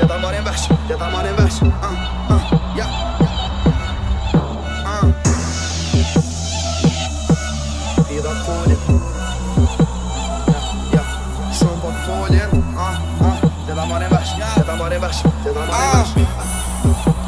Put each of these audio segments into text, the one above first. já tá mora embaixo, tá mora embaixo. Uh, uh, yeah. ah, Vida folha, yeah, yeah. chumbo ah ah já tá mora embaixo, tá mora embaixo, tá mora embaixo.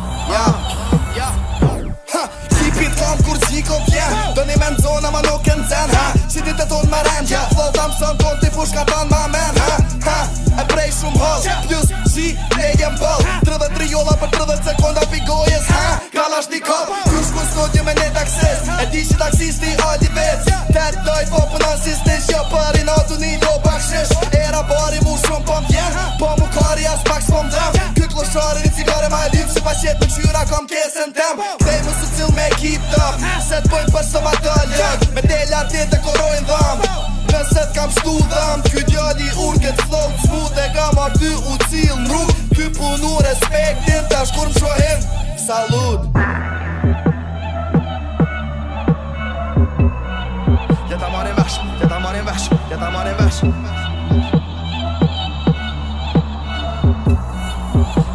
Rasisti ojti vec Per doj po për nësistis Jo për i natu një do bakshish Era bari mu shumë po më vje Po mu kari as pak s'po më dëm Ky të një cigare ma e lip Se pa qëtë më qyra kom kesën tem Kdej më së cil me kip të Se të pojnë për së ma të lëg Me delja të të korojnë dham Nëse të kam shtu dham Ky djodi unë këtë flow të smu Dhe kam ardy u cil në ru Ky punu respektin të ashkur më shohen Salud marrin vesh Ja ta marrin vesh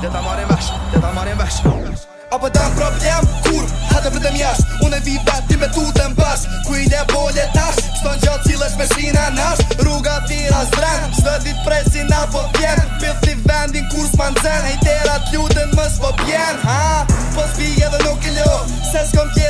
Ja ta marrin vesh Ja ta marrin vesh Apo për dam problem, kur, hëtë për dëm jash Unë e vive, ti me tu bash mbash Ku i tash, s'ton gjatë cilësh me shina nash Rruga tira zbren, s'dë dit prej si na po pjen Pilë vendin kur s'ma nxen, hejtera t'lutën më s'po pjen Ha, po s'pi edhe nuk i lo, se s'kom tjen